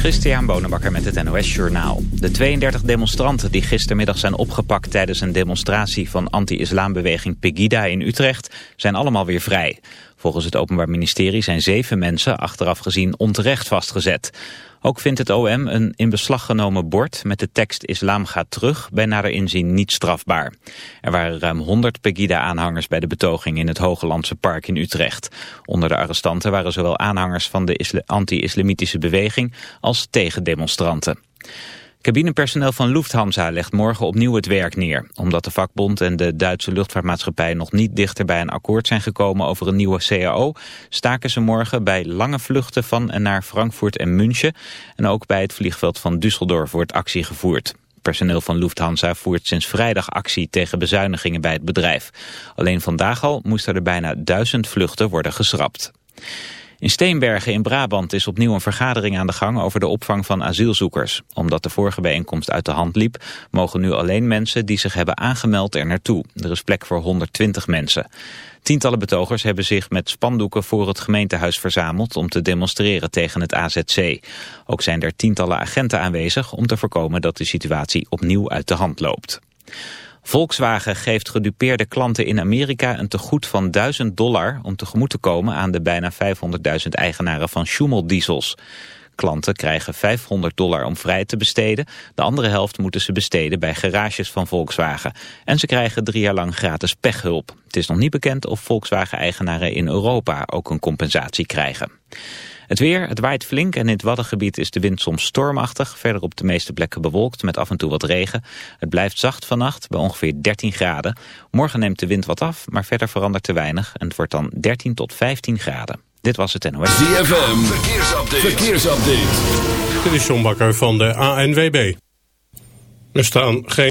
Christian Bonenbakker met het NOS Journaal. De 32 demonstranten die gistermiddag zijn opgepakt tijdens een demonstratie van anti-islambeweging Pegida in Utrecht zijn allemaal weer vrij. Volgens het Openbaar Ministerie zijn zeven mensen achteraf gezien onterecht vastgezet. Ook vindt het OM een in beslag genomen bord met de tekst Islam gaat terug bij nader inzien niet strafbaar. Er waren ruim 100 Pegida-aanhangers bij de betoging in het Hogelandse Park in Utrecht. Onder de arrestanten waren zowel aanhangers van de anti-islamitische beweging als tegendemonstranten. Cabinepersoneel van Lufthansa legt morgen opnieuw het werk neer. Omdat de vakbond en de Duitse luchtvaartmaatschappij nog niet dichter bij een akkoord zijn gekomen over een nieuwe CAO, staken ze morgen bij lange vluchten van en naar Frankfurt en München. En ook bij het vliegveld van Düsseldorf wordt actie gevoerd. Personeel van Lufthansa voert sinds vrijdag actie tegen bezuinigingen bij het bedrijf. Alleen vandaag al moesten er bijna duizend vluchten worden geschrapt. In Steenbergen in Brabant is opnieuw een vergadering aan de gang over de opvang van asielzoekers. Omdat de vorige bijeenkomst uit de hand liep, mogen nu alleen mensen die zich hebben aangemeld er naartoe. Er is plek voor 120 mensen. Tientallen betogers hebben zich met spandoeken voor het gemeentehuis verzameld om te demonstreren tegen het AZC. Ook zijn er tientallen agenten aanwezig om te voorkomen dat de situatie opnieuw uit de hand loopt. Volkswagen geeft gedupeerde klanten in Amerika een tegoed van 1000 dollar om tegemoet te komen aan de bijna 500.000 eigenaren van Schumel diesels. Klanten krijgen 500 dollar om vrij te besteden. De andere helft moeten ze besteden bij garages van Volkswagen. En ze krijgen drie jaar lang gratis pechhulp. Het is nog niet bekend of Volkswagen-eigenaren in Europa ook een compensatie krijgen. Het weer, het waait flink en in het Waddengebied is de wind soms stormachtig. Verder op de meeste plekken bewolkt met af en toe wat regen. Het blijft zacht vannacht bij ongeveer 13 graden. Morgen neemt de wind wat af, maar verder verandert te weinig. En het wordt dan 13 tot 15 graden. Dit was het NOS. ZFM, verkeersupdate. verkeersupdate. Dit is John Bakker van de ANWB. Er staan geen...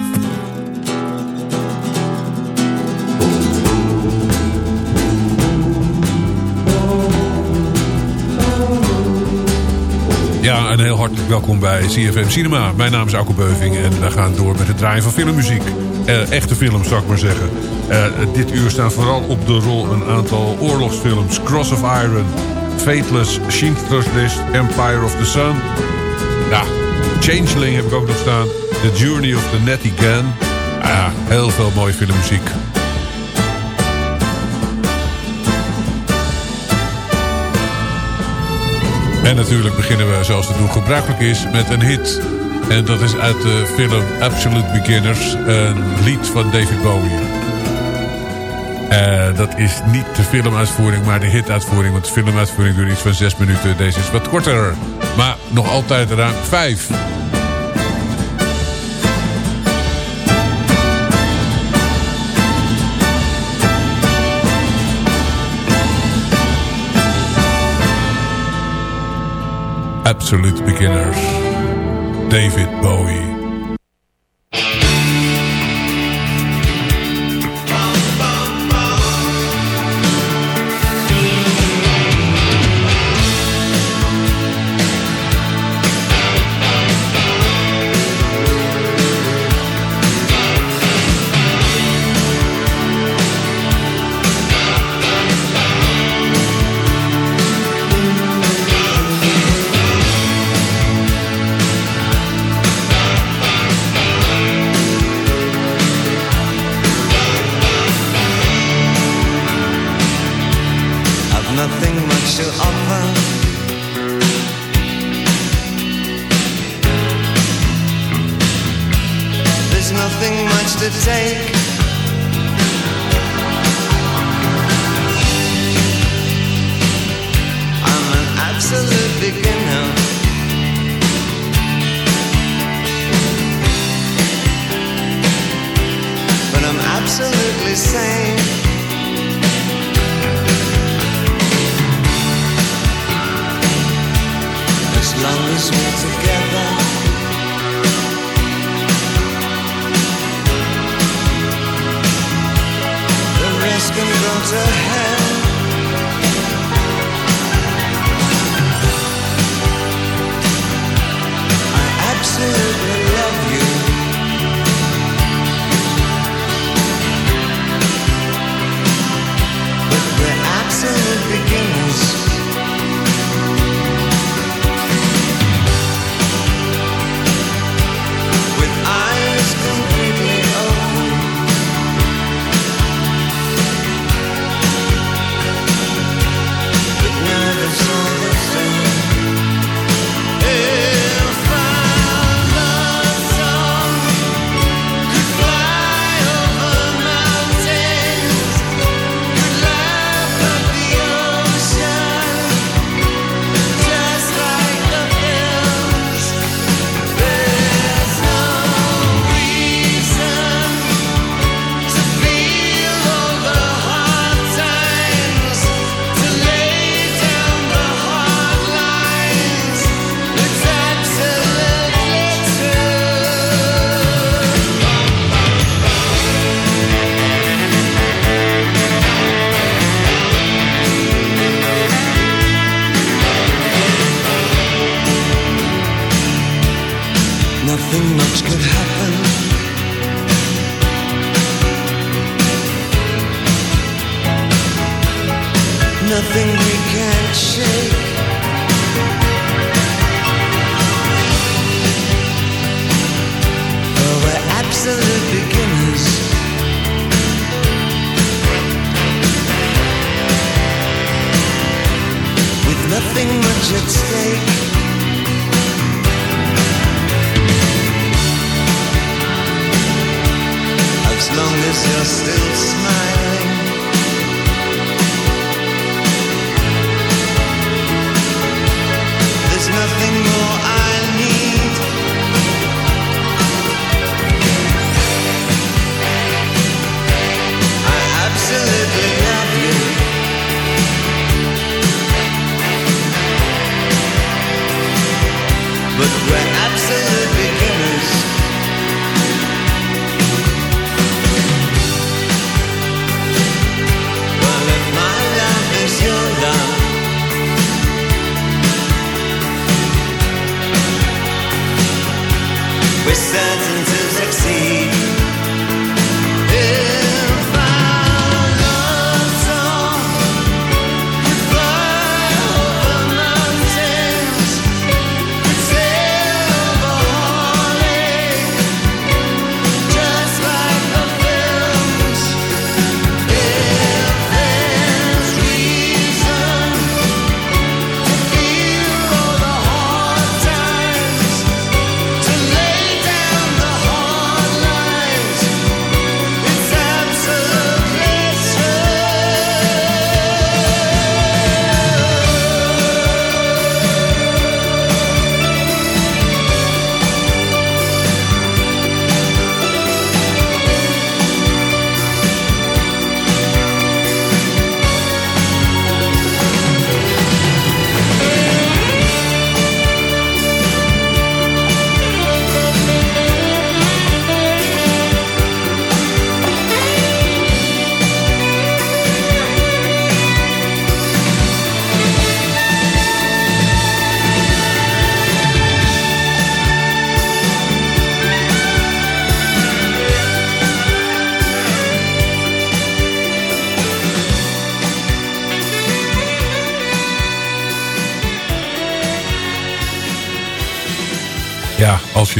Ja, een heel hartelijk welkom bij CFM Cinema. Mijn naam is Akko Beuving en we gaan door met het draaien van filmmuziek. Eh, echte films, zou ik maar zeggen. Eh, dit uur staan vooral op de rol een aantal oorlogsfilms. Cross of Iron, Fateless, Schindler's List, Empire of the Sun. Ja, Changeling heb ik ook nog staan. The Journey of the Nettie Gan. Ja, heel veel mooie filmmuziek. En natuurlijk beginnen we zoals het doen gebruikelijk is met een hit. En dat is uit de film Absolute Beginners. Een lied van David Bowie. Uh, dat is niet de filmuitvoering, maar de hituitvoering. Want de filmuitvoering duurt iets van zes minuten. Deze is wat korter. Maar nog altijd ruim vijf. Absolute Beginners. David Bowie.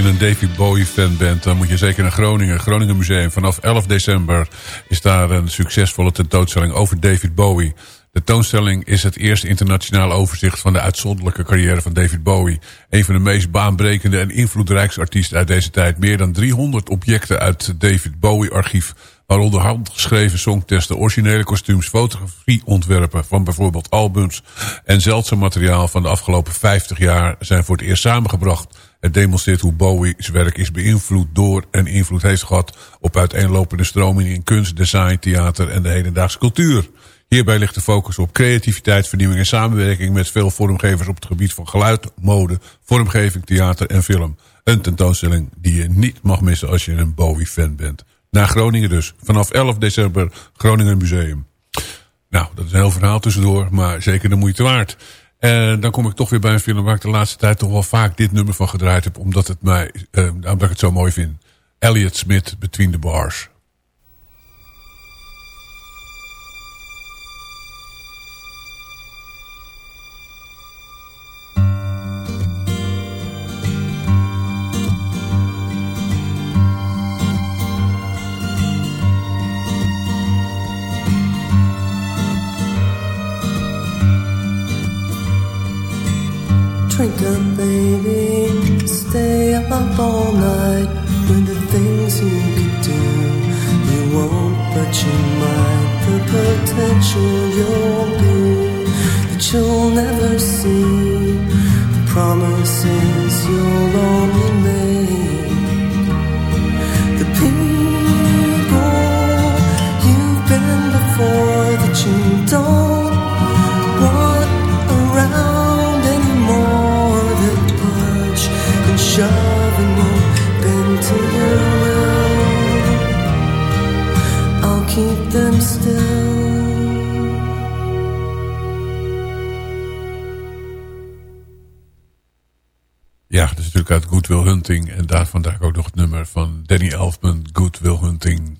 Je een David Bowie fan bent, dan moet je zeker naar Groningen. Groningen Museum. Vanaf 11 december is daar een succesvolle tentoonstelling over David Bowie. De tentoonstelling is het eerste internationaal overzicht van de uitzonderlijke carrière van David Bowie. Een van de meest baanbrekende en invloedrijkste artiesten uit deze tijd. Meer dan 300 objecten uit het David Bowie archief. Waaronder handgeschreven songtesten, originele kostuums, fotografieontwerpen van bijvoorbeeld albums. En zeldzaam materiaal van de afgelopen 50 jaar zijn voor het eerst samengebracht. Het demonstreert hoe Bowie's werk is beïnvloed door en invloed heeft gehad op uiteenlopende stromingen in kunst, design, theater en de hedendaagse cultuur. Hierbij ligt de focus op creativiteit, vernieuwing en samenwerking met veel vormgevers op het gebied van geluid, mode, vormgeving, theater en film. Een tentoonstelling die je niet mag missen als je een Bowie-fan bent. Naar Groningen dus. Vanaf 11 december Groningen Museum. Nou, dat is een heel verhaal tussendoor, maar zeker de moeite waard. En dan kom ik toch weer bij een film waar ik de laatste tijd toch wel vaak dit nummer van gedraaid heb. Omdat, het mij, eh, omdat ik het zo mooi vind. Elliot Smith, Between the Bars. Ja, dat is natuurlijk uit Good Will Hunting. En daar vandaag ook nog het nummer van Danny Elfman, Good Will Hunting.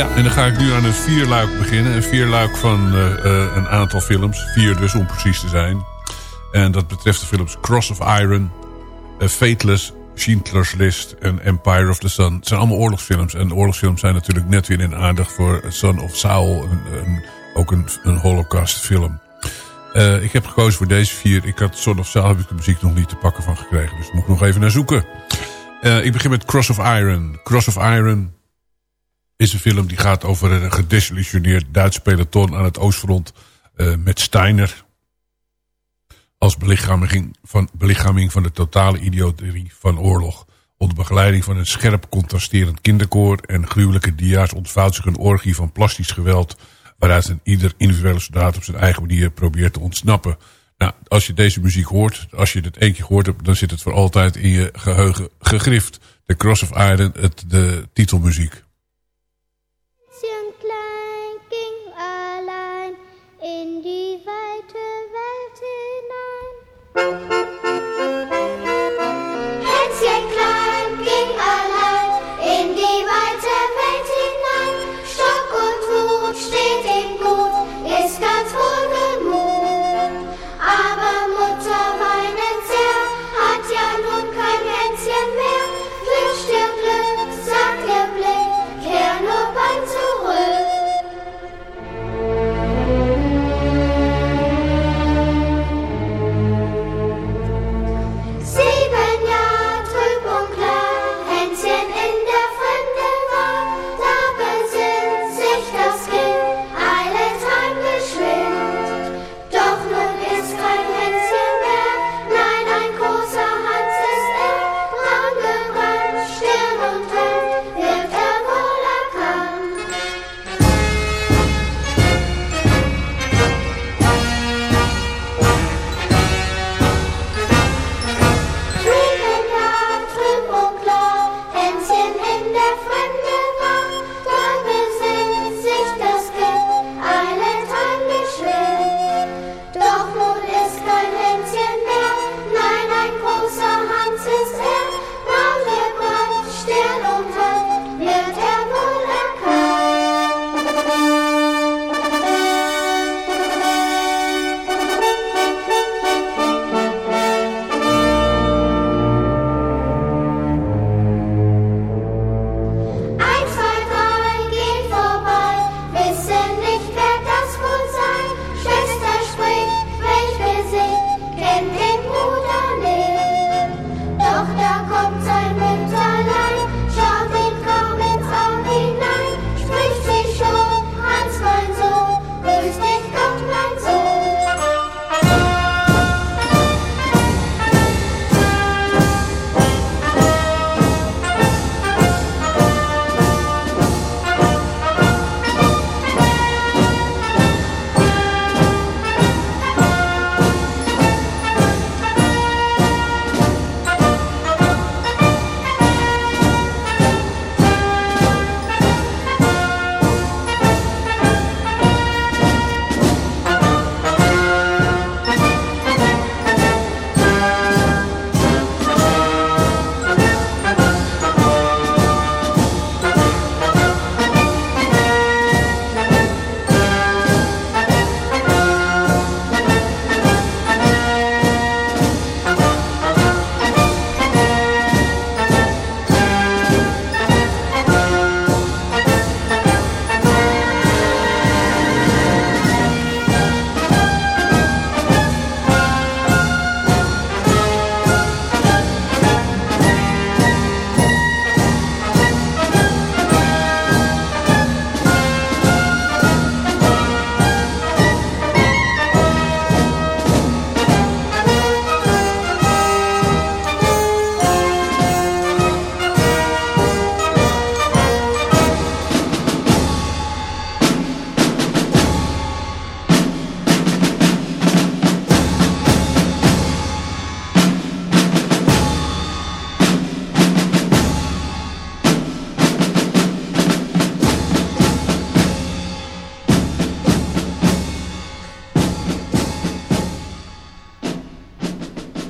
Ja, en dan ga ik nu aan een vierluik beginnen. Een vierluik van uh, uh, een aantal films. Vier dus, om precies te zijn. En dat betreft de films Cross of Iron... Uh, Fateless, Schindler's List en Empire of the Sun. Het zijn allemaal oorlogsfilms. En oorlogsfilms zijn natuurlijk net weer in aandacht voor Son of Saul. Een, een, ook een, een holocaust film. Uh, ik heb gekozen voor deze vier. Ik had Son of Sail heb ik de muziek nog niet te pakken van gekregen. Dus daar moet ik nog even naar zoeken. Ik begin met Cross of Iron. Cross of Iron is een film die gaat over een gedesillusioneerd Duits peloton aan het Oostfront. Uh, met Steiner als belichaming van, belichaming van de totale idioterie van oorlog. Onder begeleiding van een scherp contrasterend kinderkoor en gruwelijke dia's ontvouwt zich een orgie van plastisch geweld waaruit een ieder individuele soldaat op zijn eigen manier probeert te ontsnappen. Nou, als je deze muziek hoort, als je het één keer gehoord hebt, dan zit het voor altijd in je geheugen gegrift. The Cross of Iron, het, de titelmuziek.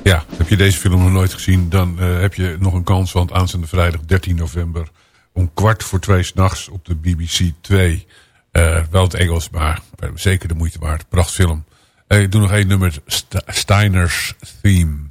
Ja, heb je deze film nog nooit gezien... dan uh, heb je nog een kans, want aanstaande vrijdag 13 november... om kwart voor twee s'nachts op de BBC 2... Uh, wel het Engels, maar zeker de moeite waard. Prachtfilm. Uh, ik doe nog één nummer, St Steiner's Theme.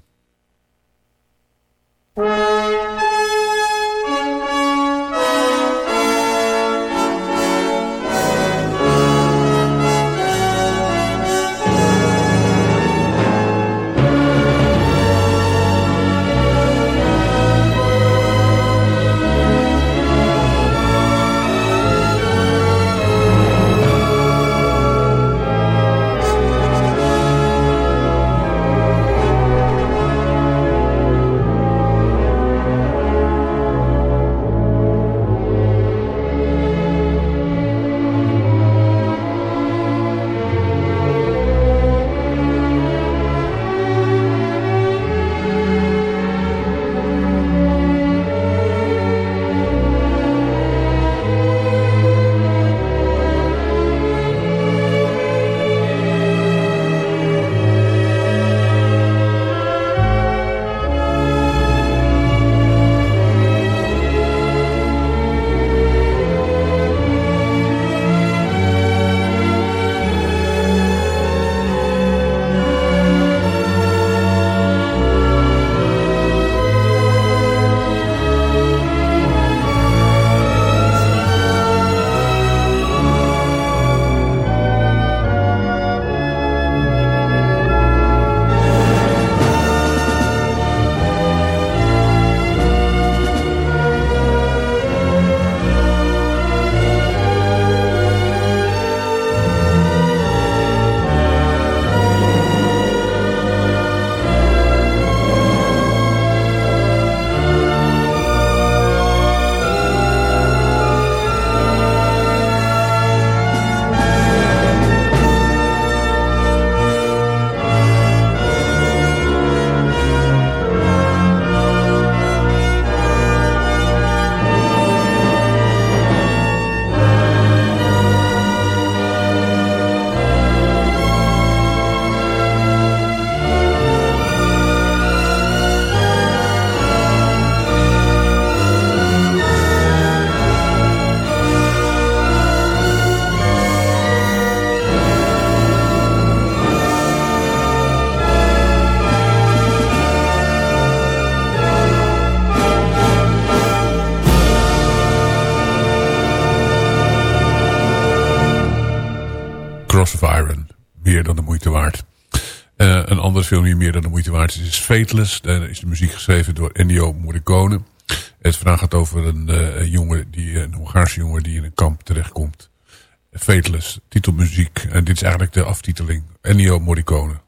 Film hier meer dan de moeite waard is, is Fateless. Daar is de muziek geschreven door Ennio Morricone. Het verhaal gaat over een uh, jongen, die, een Hongaarse jongen die in een kamp terechtkomt. Fateless, titelmuziek. En dit is eigenlijk de aftiteling. Ennio Morricone.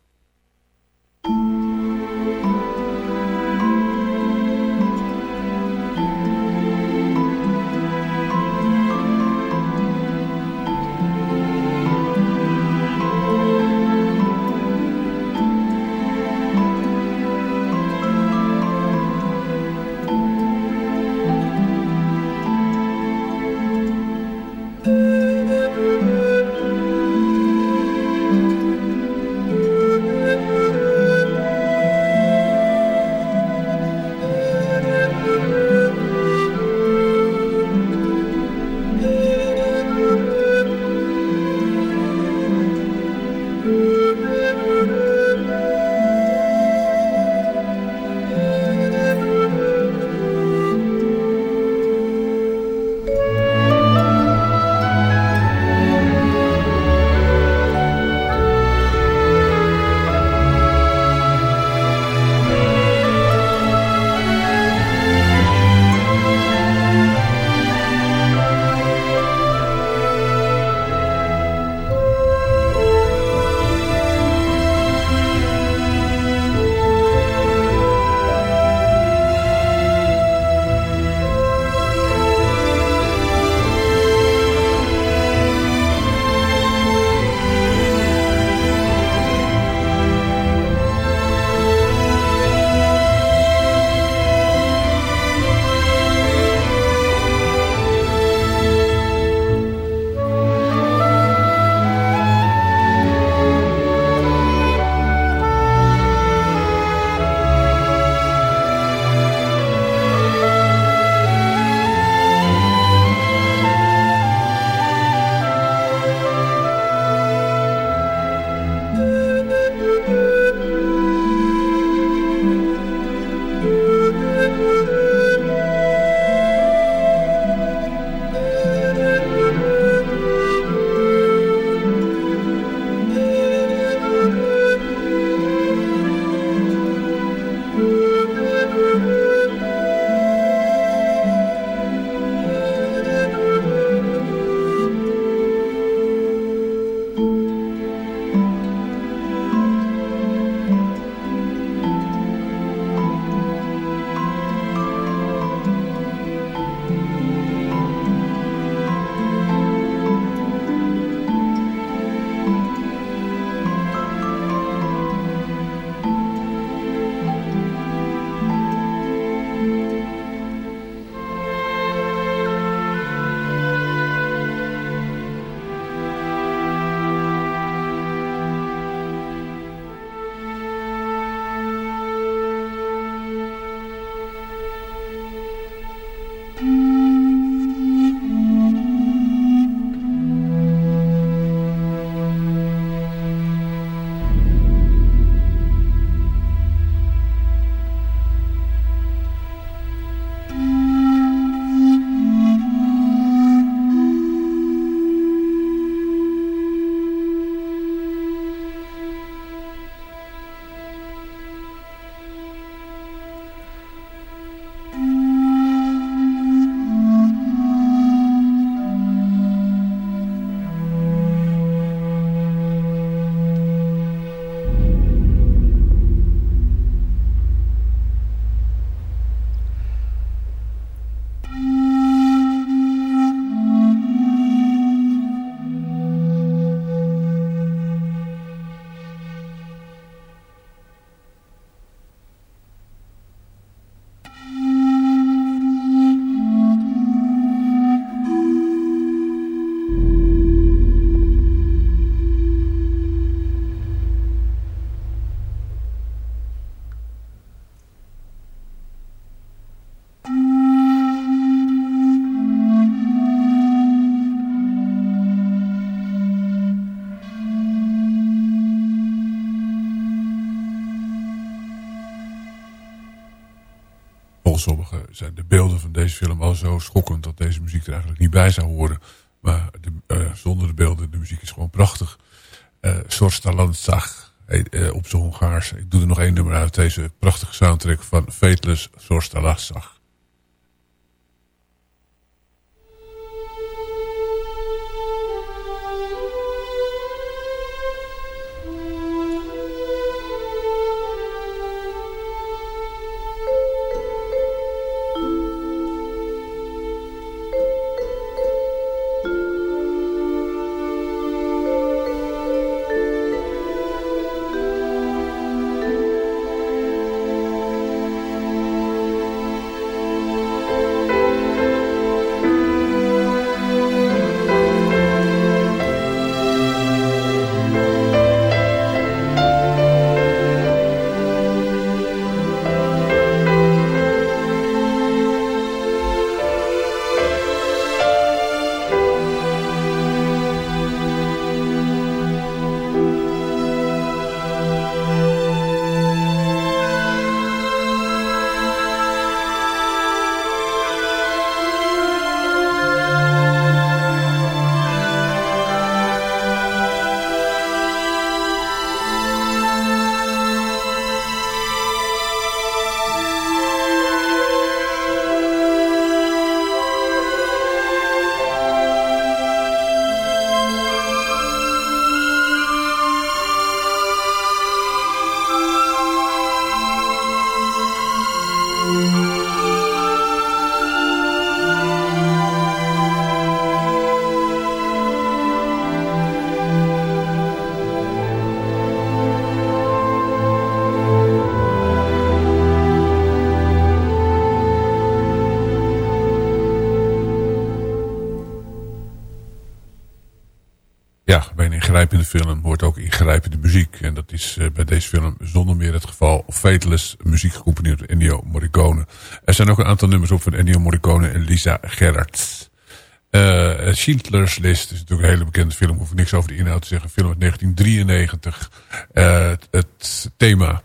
Sommigen zijn de beelden van deze film al zo schokkend... dat deze muziek er eigenlijk niet bij zou horen. Maar de, uh, zonder de beelden, de muziek is gewoon prachtig. Uh, Sorsta Landzag uh, op zijn Hongaars. Ik doe er nog één nummer uit deze prachtige soundtrack van Fateless Sorsta ingrijpende film hoort ook ingrijpende muziek. En dat is uh, bij deze film zonder meer het geval. Fateless, muziek gecomponeerd door Ennio Morricone. Er zijn ook een aantal nummers op van Ennio Morricone en Lisa Gerrard. Uh, Schindler's List is natuurlijk een hele bekende film. Hoef ik niks over de inhoud te zeggen. Film uit 1993. Uh, het, het thema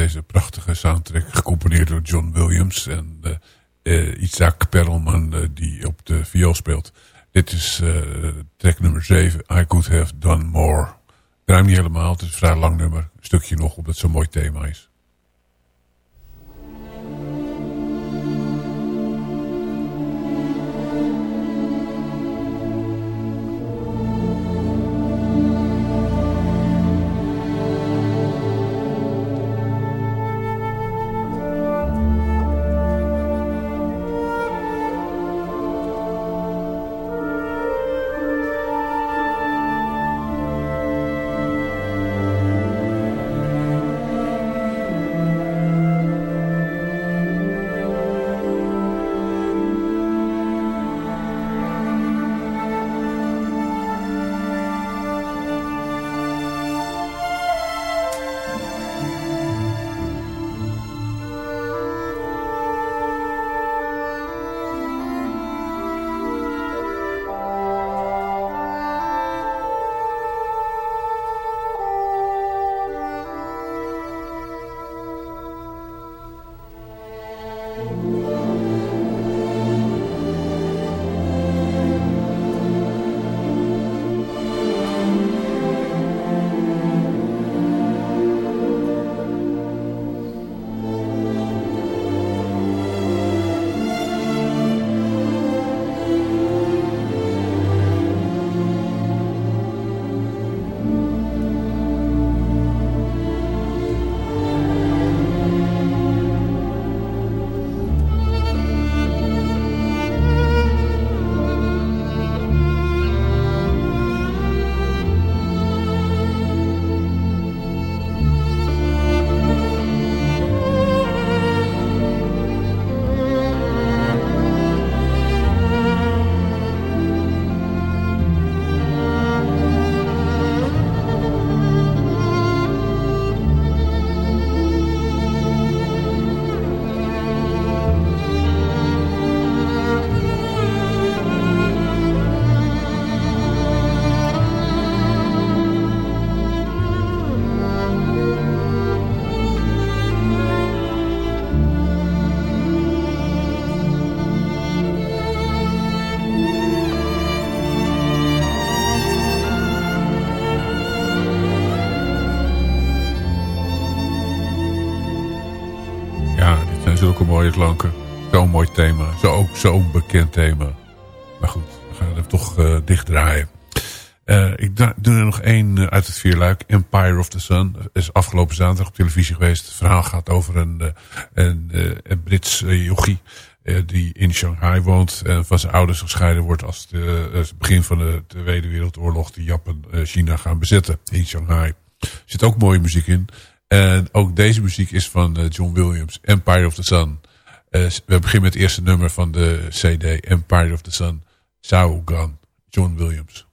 deze prachtige soundtrack. Gecomponeerd door John Williams en uh, Isaac Perelman die op de viool speelt. Dit is track nummer 7. I Could Have Done More. Ruim niet helemaal. Het is een vrij lang nummer. Een stukje nog omdat het zo'n mooi thema is. Klanken. Zo'n mooi thema. Zo, ook zo'n bekend thema. Maar goed, we gaan hem toch uh, dicht draaien. Uh, ik doe er nog één uh, uit het vierluik. Empire of the Sun. Is afgelopen zaterdag op televisie geweest. Het verhaal gaat over een, een, Brits yogi. die in Shanghai woont. En van zijn ouders gescheiden wordt als het begin van de Tweede Wereldoorlog. Die Japan China gaan bezetten in Shanghai. Er zit ook mooie muziek in. En ook deze muziek is van John Williams. Empire of the Sun. Uh, we beginnen met het eerste nummer van de CD Empire of the Sun. Saugan, John Williams.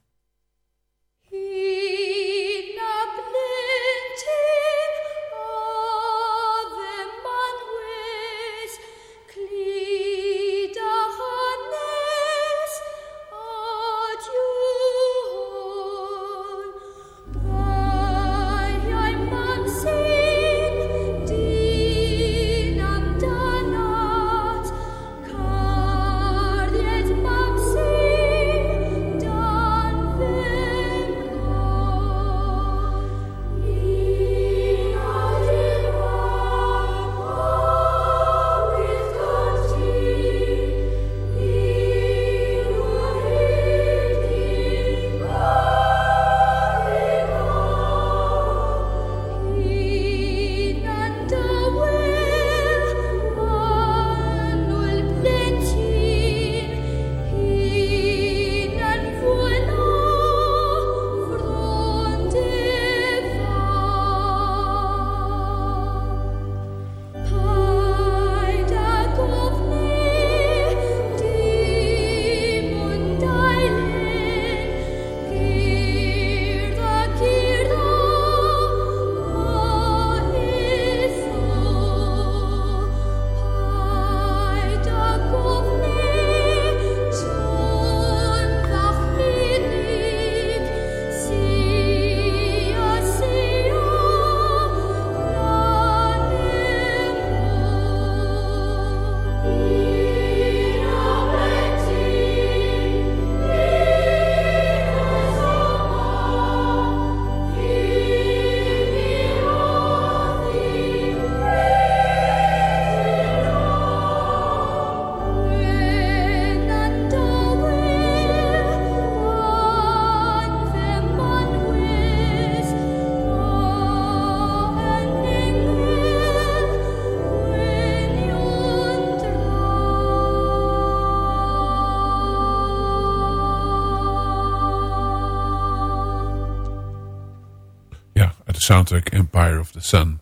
Empire of the Sun.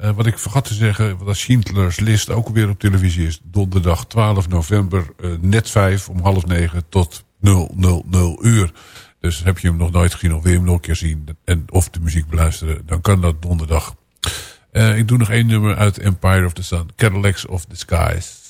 Uh, wat ik vergat te zeggen, wat als Schindler's List ook weer op televisie is. Donderdag 12 november, uh, net 5 om half 9 tot 000 uur. Dus heb je hem nog nooit gezien of wil hem nog een keer zien. En, of de muziek beluisteren, dan kan dat donderdag. Uh, ik doe nog één nummer uit Empire of the Sun. Cadillacs of the Skies.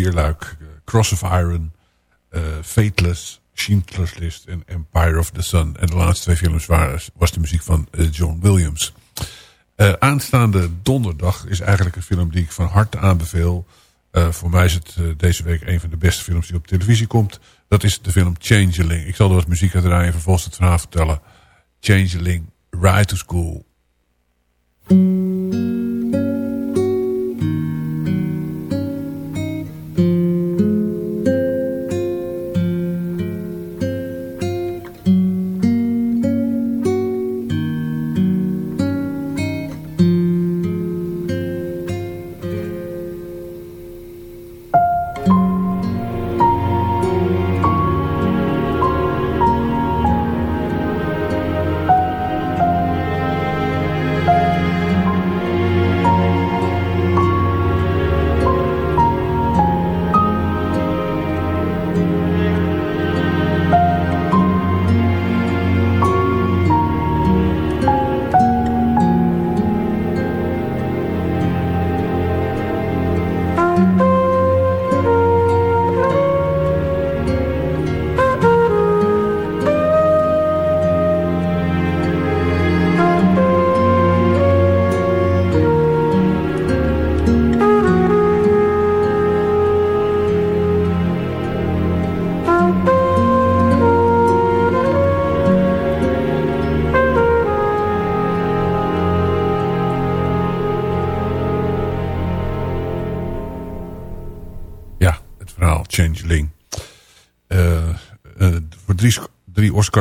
Vierluik. Uh, Cross of Iron, uh, Fateless, Schindler's List en Empire of the Sun. En de laatste twee films waren, was de muziek van uh, John Williams. aanstaande donderdag is eigenlijk een film die ik van harte aanbeveel. voor mij is het deze week een van de beste films die op televisie komt. Dat is de film Changeling. Ik zal er wat muziek uit draaien en vervolgens het verhaal vertellen. Changeling, Ride to School.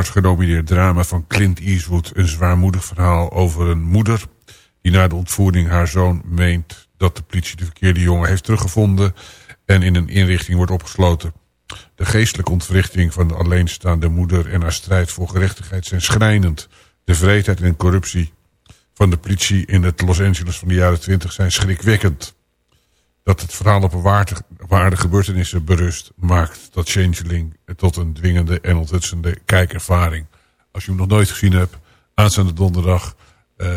Drie Oscars genomineerd drama van Clint Eastwood. Een zwaarmoedig verhaal over een moeder... die na de ontvoering haar zoon meent... dat de politie de verkeerde jongen heeft teruggevonden... en in een inrichting wordt opgesloten. De geestelijke ontwrichting van de alleenstaande moeder... en haar strijd voor gerechtigheid zijn schrijnend. De vreedheid en corruptie van de politie in het Los Angeles van de jaren 20 zijn schrikwekkend dat het verhaal op een waarde, gebeurtenissen berust... maakt dat Changeling tot een dwingende en onthutsende kijkervaring. Als je hem nog nooit gezien hebt, aanstaande donderdag... eh,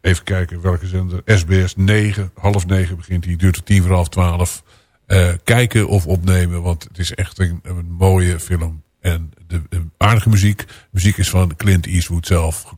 even kijken welke zender. SBS 9, half 9 begint hij, duurt tot tien voor half 12. Eh, kijken of opnemen, want het is echt een, mooie film. En de, de aardige muziek. muziek is van Clint Eastwood zelf.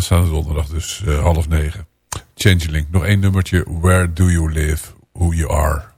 Aanstaande donderdag dus eh, half negen. Changeling. Nog één nummertje. Where do you live? Who you are.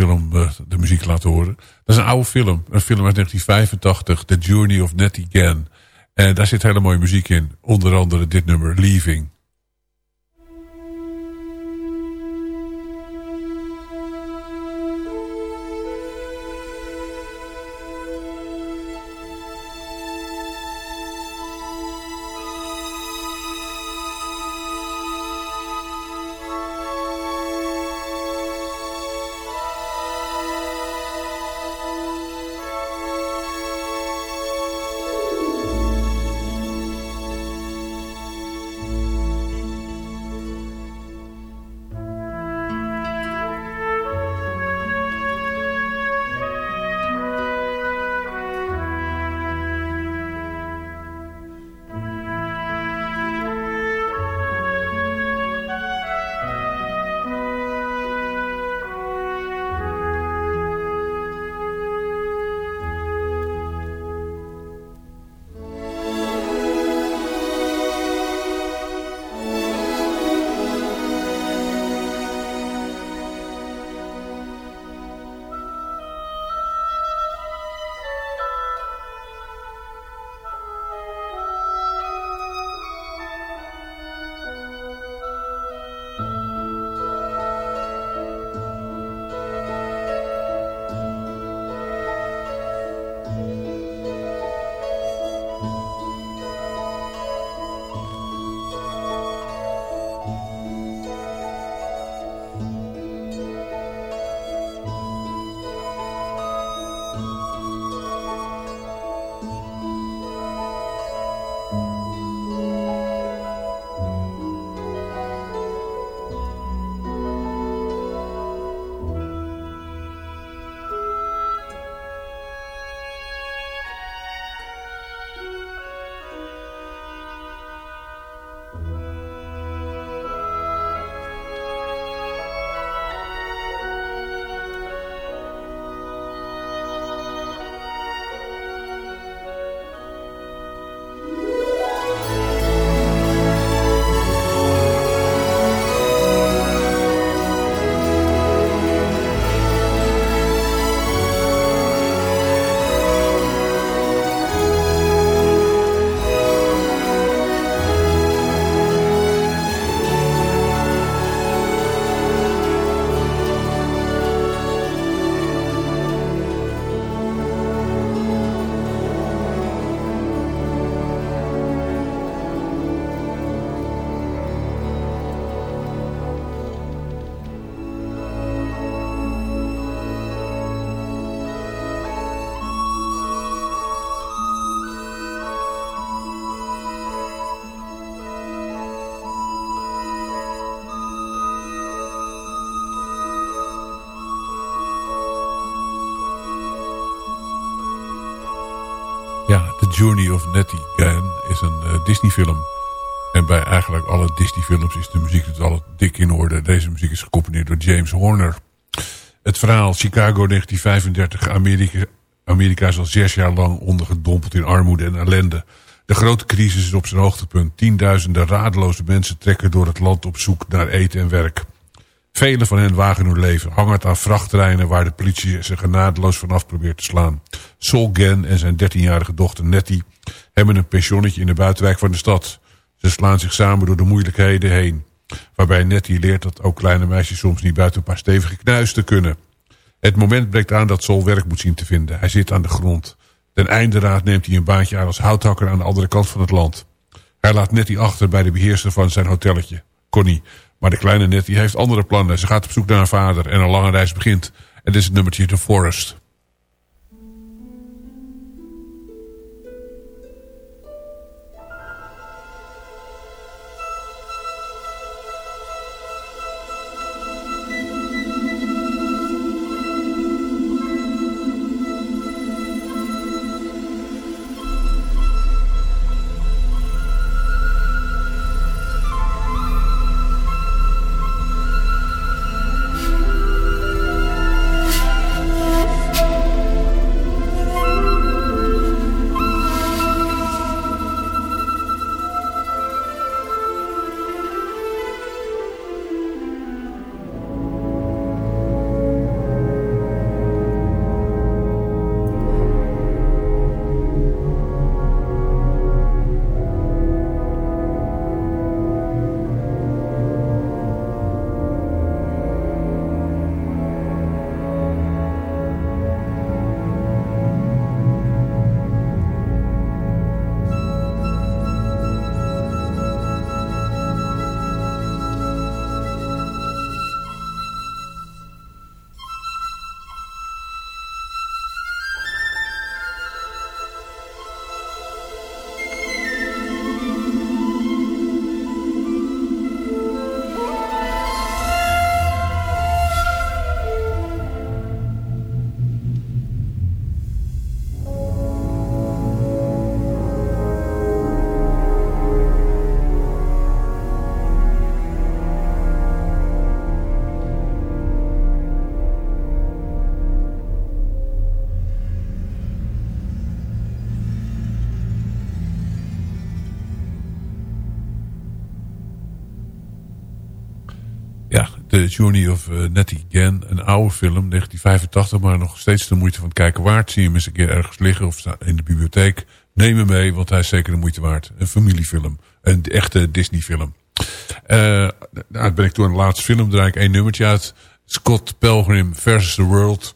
Film eh, de muziek laten horen. Dat is een oude film. Een film uit 1985. The Journey of Nettie Gann. En daar zit hele mooie muziek in. Onder andere dit nummer, Leaving. Journey of Nettie Gan is een uh, Disney-film. En bij eigenlijk alle Disney-films is de muziek het al dik in orde. Deze muziek is gecomponeerd door James Horner. Het verhaal Chicago 1935. Amerika, Amerika is al zes jaar lang ondergedompeld in armoede en ellende. De grote crisis is op zijn hoogtepunt. Tienduizenden radeloze mensen trekken door het land op zoek naar eten en werk. Velen van hen wagen hun leven, hangend aan vrachttreinen waar de politie ze genadeloos vanaf probeert te slaan. Sol Gen en zijn 13-jarige dochter Nettie hebben een pensionnetje in de buitenwijk van de stad. Ze slaan zich samen door de moeilijkheden heen. Waarbij Nettie leert dat ook kleine meisjes soms niet buiten een paar stevige knuisten kunnen. Het moment breekt aan dat Sol werk moet zien te vinden. Hij zit aan de grond. Ten einde raad neemt hij een baantje aan als houthakker aan de andere kant van het land. Hij laat Nettie achter bij de beheerster van zijn hotelletje, Connie. Maar de kleine Nettie heeft andere plannen. Ze gaat op zoek naar haar vader en een lange reis begint. En dit is het nummertje The Forest. Journey of uh, Nettie Gan. Een oude film, 1985, maar nog steeds de moeite van het kijken waard. Zie je hem eens een keer ergens liggen of in de bibliotheek. Neem hem mee, want hij is zeker de moeite waard. Een familiefilm. Een echte Disney film. Uh, nou ben ik toen een laatste film, draai ik één nummertje uit. Scott Pilgrim versus the World.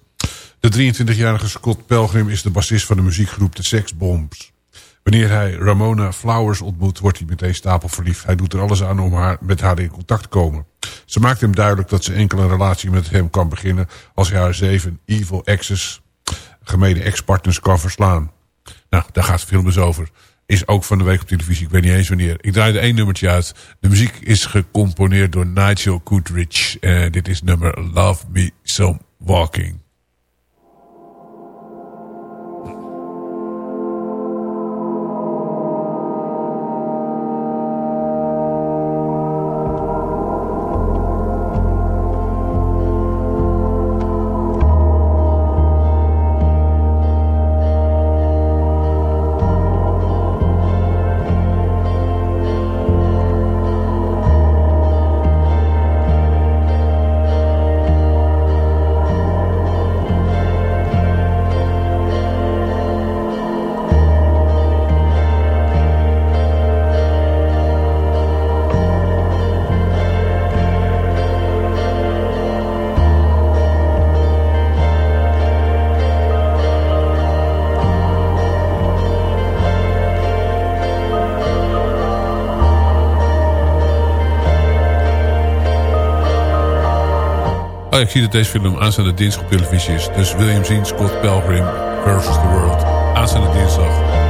De 23-jarige Scott Pilgrim is de bassist van de muziekgroep The Sex Bombs. Wanneer hij Ramona Flowers ontmoet, wordt hij meteen stapelverliefd. Hij doet er alles aan om haar, met haar in contact te komen. Ze maakt hem duidelijk dat ze enkel een relatie met hem kan beginnen... als hij haar zeven evil exes, gemene ex-partners, kan verslaan. Nou, daar gaat de film dus over. Is ook van de week op televisie, ik weet niet eens wanneer. Ik draai er één nummertje uit. De muziek is gecomponeerd door Nigel Goodrich. Uh, dit is nummer Love Me Some Walking. Ik zie dat deze film aanstaande dinsdag op televisie is. Dus wil je hem zien, Scott Pilgrim versus the World. Aanstaande dinsdag.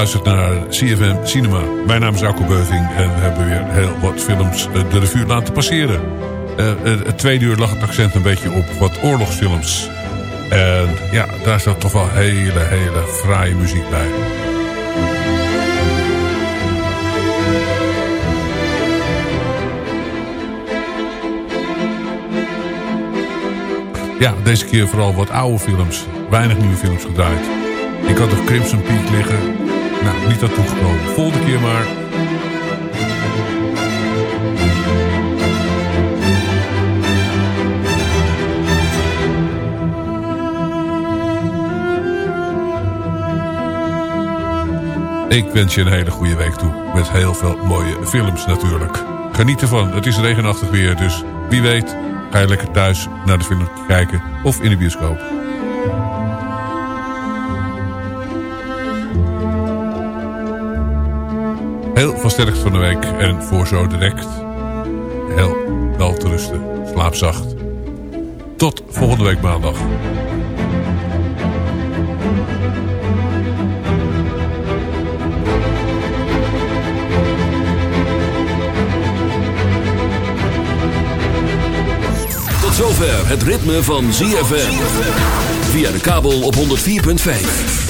Geluisterd naar CFM Cinema. Mijn naam is Alko Beuving en we hebben weer heel wat films eh, de revue laten passeren. Eh, eh, het tweede uur lag het accent een beetje op wat oorlogsfilms. En ja, daar zat toch wel hele, hele fraaie muziek bij. Ja, deze keer vooral wat oude films. Weinig nieuwe films gedraaid. Ik had nog Crimson Peak liggen. Nou, niet naartoe gekomen. Volgende keer maar. Ik wens je een hele goede week toe. Met heel veel mooie films natuurlijk. Geniet ervan. Het is regenachtig weer. Dus wie weet ga je lekker thuis naar de film kijken. Of in de bioscoop. Heel veel sterkte van de week. En voor zo direct heel wel te rusten. Slaap zacht. Tot volgende week maandag. Tot zover het ritme van ZFM. Via de kabel op 104.5.